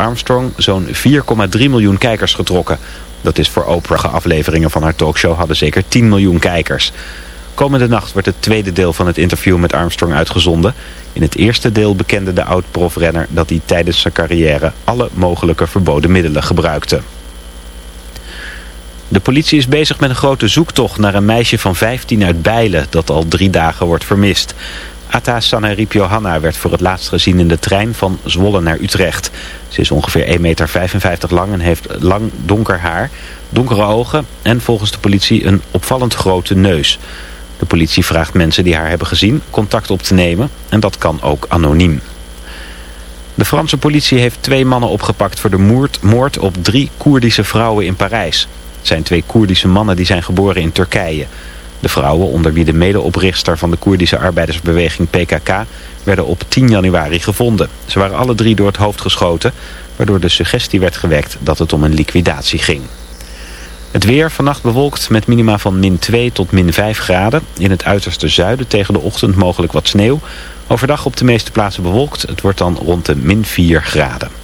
Armstrong zo'n 4,3 miljoen kijkers getrokken. Dat is voor Oprah. Afleveringen van haar talkshow hadden zeker 10 miljoen kijkers. Komende nacht wordt het tweede deel van het interview met Armstrong uitgezonden. In het eerste deel bekende de oud-profrenner dat hij tijdens zijn carrière alle mogelijke verboden middelen gebruikte. De politie is bezig met een grote zoektocht naar een meisje van 15 uit Bijlen dat al drie dagen wordt vermist. Ata Sanherip Johanna werd voor het laatst gezien in de trein van Zwolle naar Utrecht. Ze is ongeveer 1,55 meter lang en heeft lang donker haar, donkere ogen en volgens de politie een opvallend grote neus. De politie vraagt mensen die haar hebben gezien contact op te nemen en dat kan ook anoniem. De Franse politie heeft twee mannen opgepakt voor de moord, moord op drie Koerdische vrouwen in Parijs. Het zijn twee Koerdische mannen die zijn geboren in Turkije. De vrouwen, onder wie de medeoprichter van de Koerdische arbeidersbeweging PKK, werden op 10 januari gevonden. Ze waren alle drie door het hoofd geschoten, waardoor de suggestie werd gewekt dat het om een liquidatie ging. Het weer vannacht bewolkt met minima van min 2 tot min 5 graden. In het uiterste zuiden tegen de ochtend mogelijk wat sneeuw. Overdag op de meeste plaatsen bewolkt. Het wordt dan rond de min 4 graden.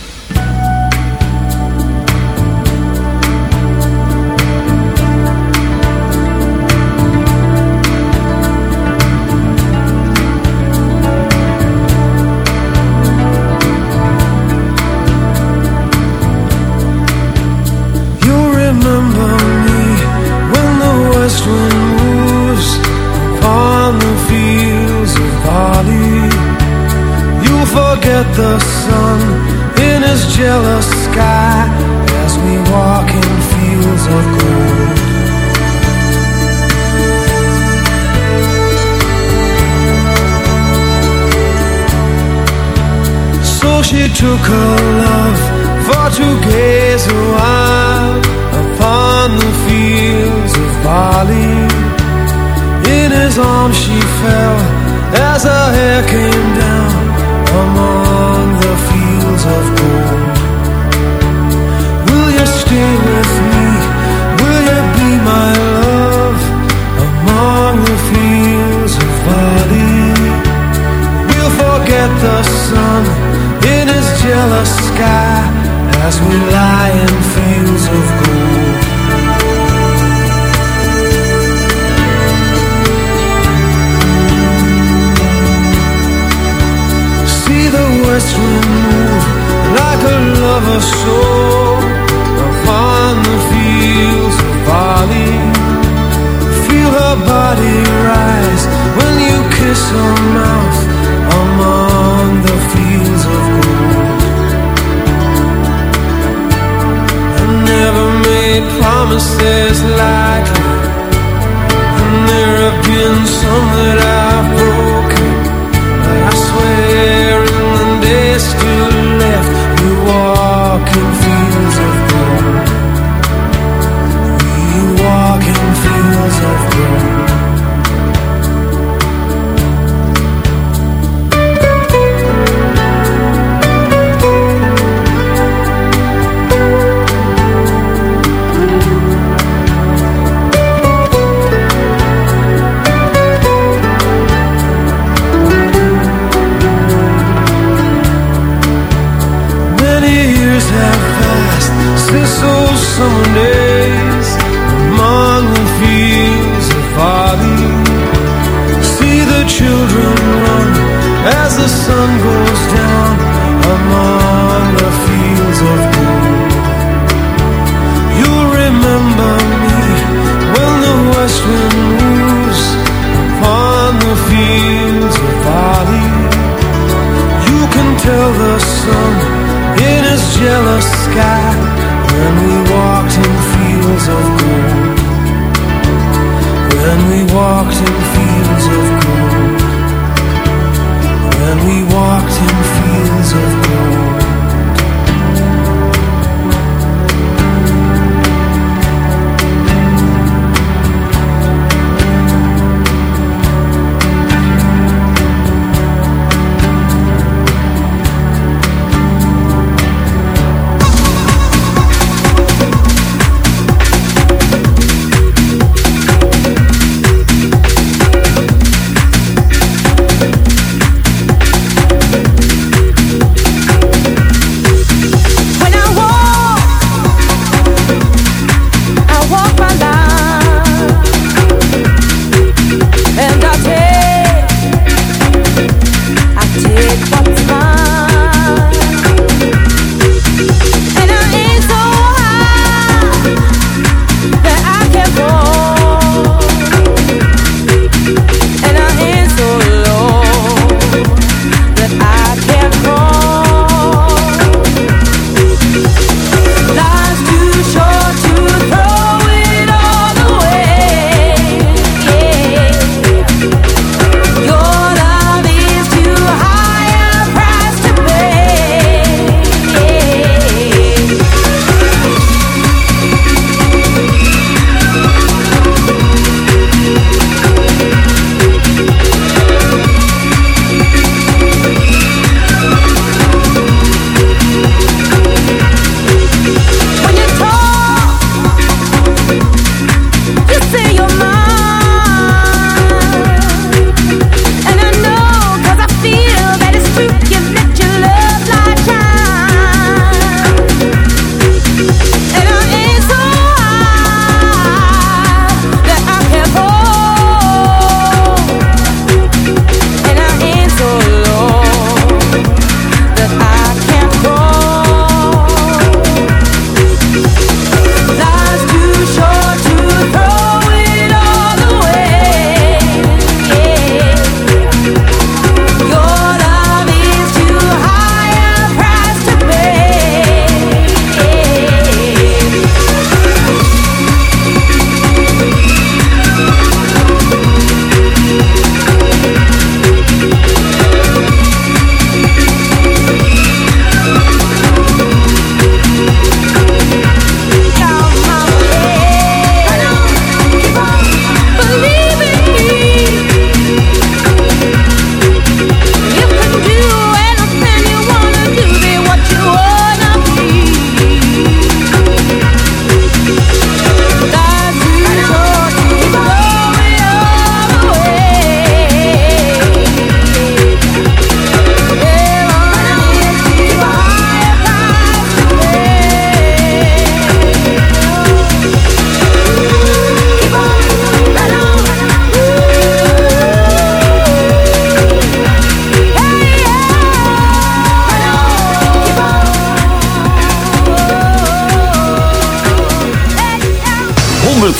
Forget the sun in his jealous sky as we walk in fields of gold. So she took her love for to gaze a while upon the fields of barley. In his arms she fell as her hair came down among the fields of gold. Will you stay with me? Will you be my love among the fields of barley? We'll forget the sun in his jealous sky as we lie in fields of gold. See the west wind move like a lover's soul upon the fields of barley. Feel her body rise when you kiss her mouth among the fields of gold. I never made promises and there have been some that I've broken.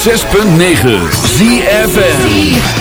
106.9 ZFN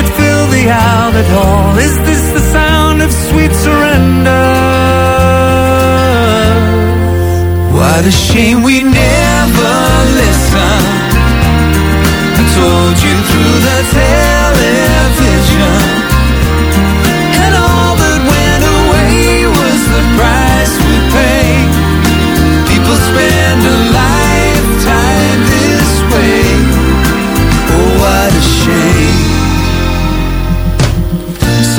that fill the outer hall? Is this the sound of sweet surrender? What a shame we never listened. I told you through the television. And all that went away was the price we pay. People spend a lifetime this way. Oh, what a shame.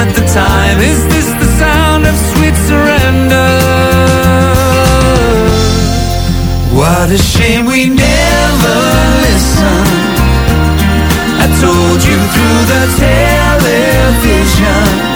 at the time. Is this the sound of sweet surrender? What a shame we never listened. I told you through the television.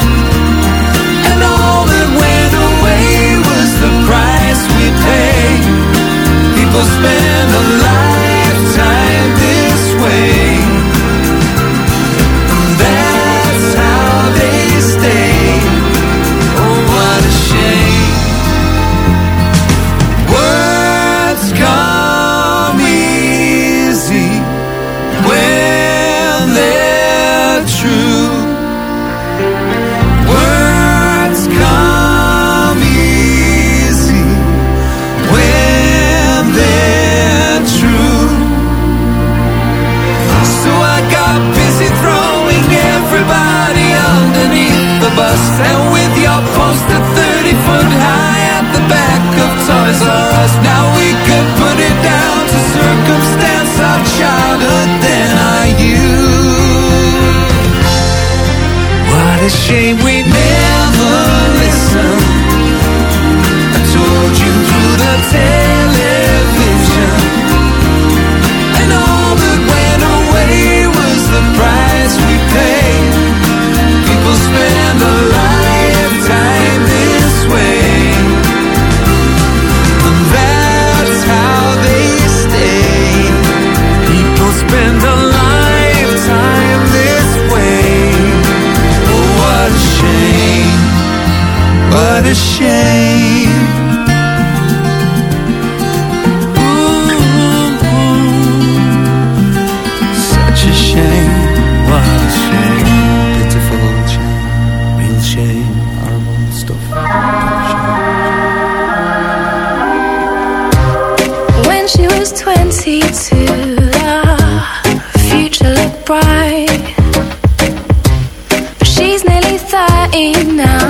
bride, but she's nearly 30 now.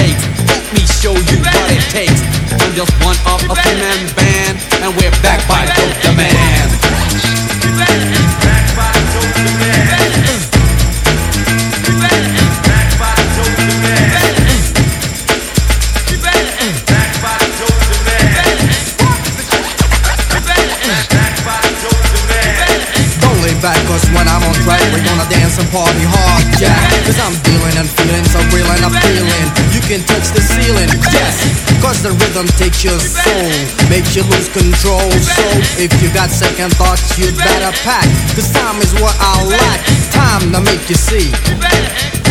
show you what it takes. I'm just one of a few-man band, and we're back by Dope Demand. Back by Dope Demand. back Cause when I'm on track We're gonna dance and party hard, yeah Cause I'm dealing and feeling so real and I'm feeling can touch the ceiling, yes. Cause the rhythm takes your soul Makes you lose control. So if you got second thoughts You'd better pack. Cause time is what I lack. Time to make you see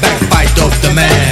back by Dope Demand.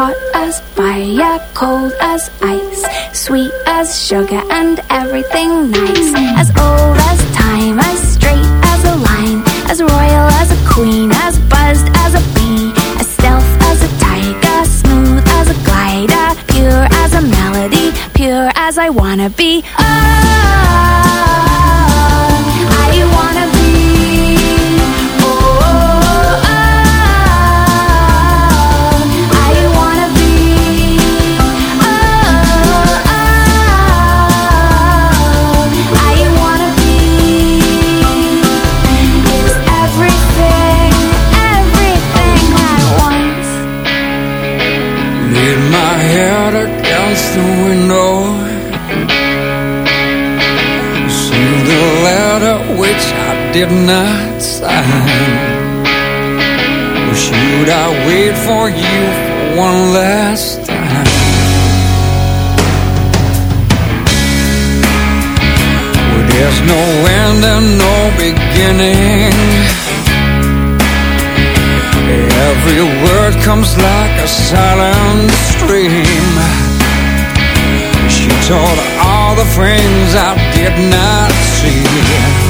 hot as fire, cold as ice, sweet as sugar, and everything nice. midnight sign Or should I wait for you for one last time. Well, there's no end and no beginning. Every word comes like a silent stream. She told all the friends I did not see.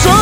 so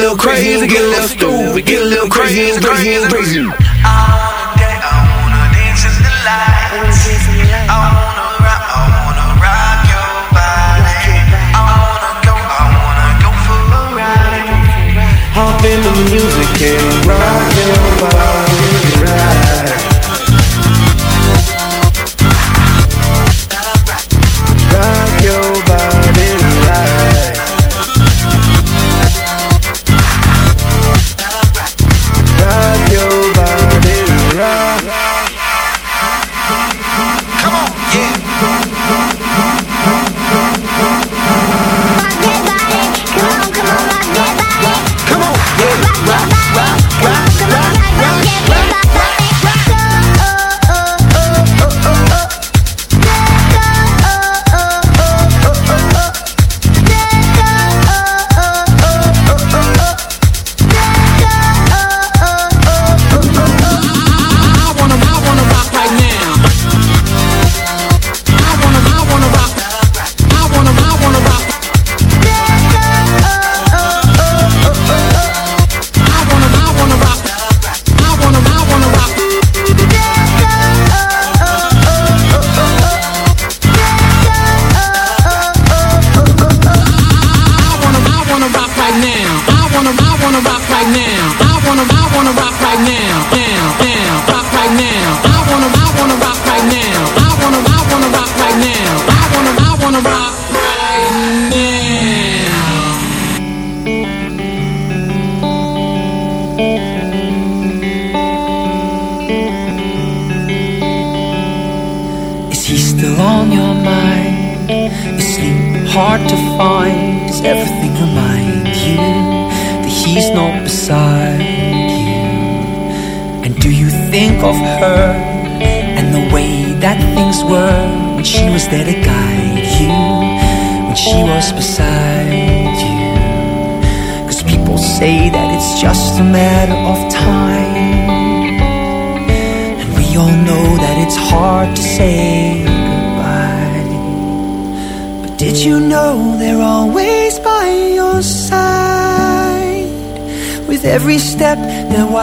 little crazy, and get a little stupid, get a little crazy and crazy and crazy. I wanna dance, I wanna dance in the lights. I wanna rock, I wanna rock your body. I wanna go, I wanna go for a ride. Hop into the music and rock your body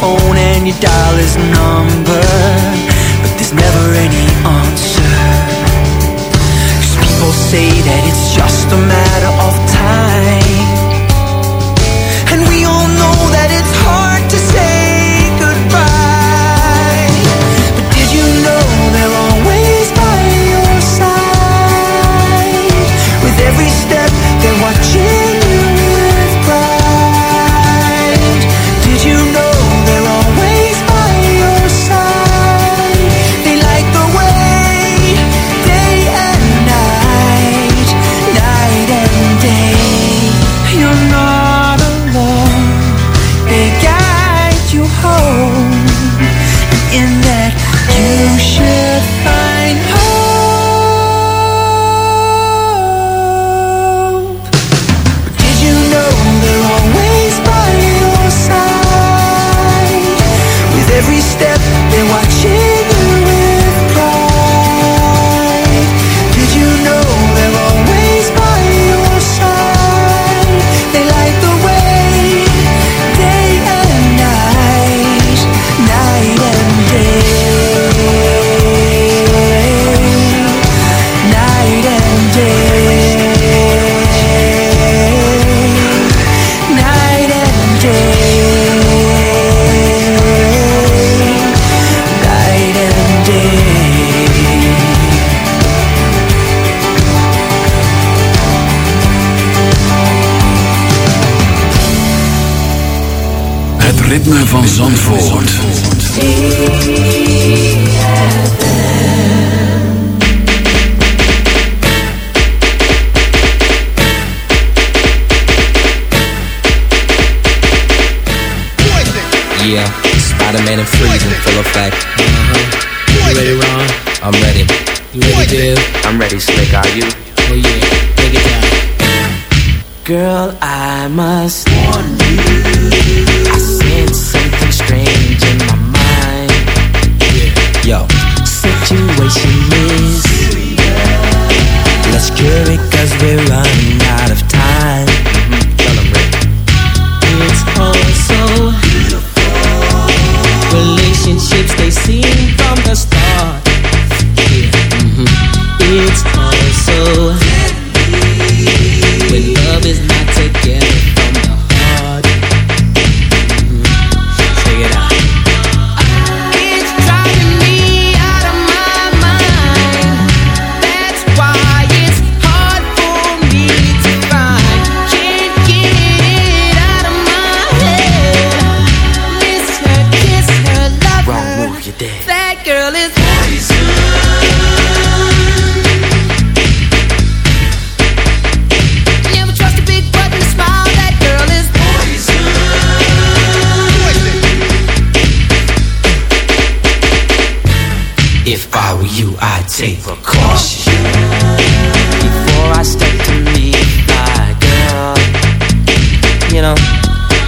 Phone and your dial his number, ritme van Zandvoort. Yeah, Spider-Man and freezing full effect. Uh -huh. You ready, Ron? I'm ready. You ready, Biv? I'm ready, Slick. Are you? Oh yeah, take it down. Girl, I must warn you. situation is. Let's cure it cause we're running out of time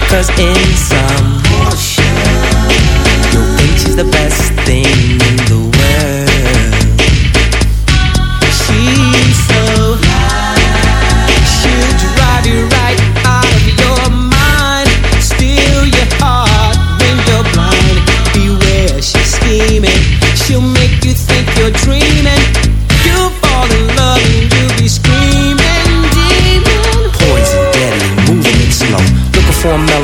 Cause in some. Your pinch is the best thing.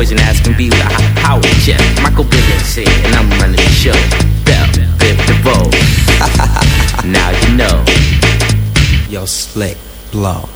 poison ass can be like how it just Michael Bivins and I'm running the show. Bell, Biv DeVoe. now you know. Yo, slick, blow.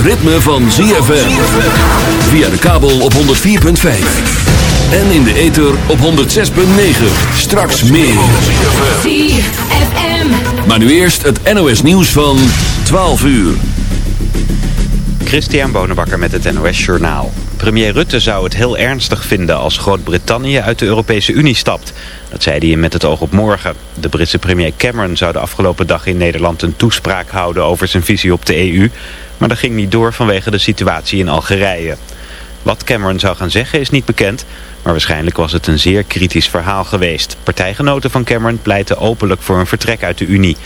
Het ritme van ZFM. Via de kabel op 104.5. En in de ether op 106.9. Straks meer. ZFM. Maar nu eerst het NOS nieuws van 12 uur. Christian Bonenbakker met het NOS Journaal. Premier Rutte zou het heel ernstig vinden als Groot-Brittannië uit de Europese Unie stapt. Dat zei hij met het oog op morgen. De Britse premier Cameron zou de afgelopen dag in Nederland een toespraak houden over zijn visie op de EU. Maar dat ging niet door vanwege de situatie in Algerije. Wat Cameron zou gaan zeggen is niet bekend, maar waarschijnlijk was het een zeer kritisch verhaal geweest. Partijgenoten van Cameron pleiten openlijk voor een vertrek uit de Unie.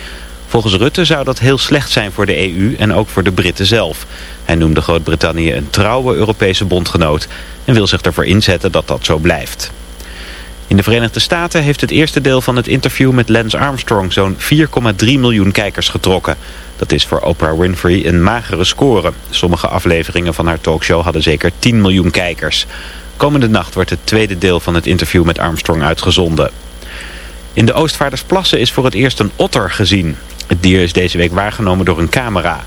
Volgens Rutte zou dat heel slecht zijn voor de EU en ook voor de Britten zelf. Hij noemde Groot-Brittannië een trouwe Europese bondgenoot en wil zich ervoor inzetten dat dat zo blijft. In de Verenigde Staten heeft het eerste deel van het interview met Lance Armstrong zo'n 4,3 miljoen kijkers getrokken. Dat is voor Oprah Winfrey een magere score. Sommige afleveringen van haar talkshow hadden zeker 10 miljoen kijkers. Komende nacht wordt het tweede deel van het interview met Armstrong uitgezonden. In de Oostvaardersplassen is voor het eerst een otter gezien. Het dier is deze week waargenomen door een camera.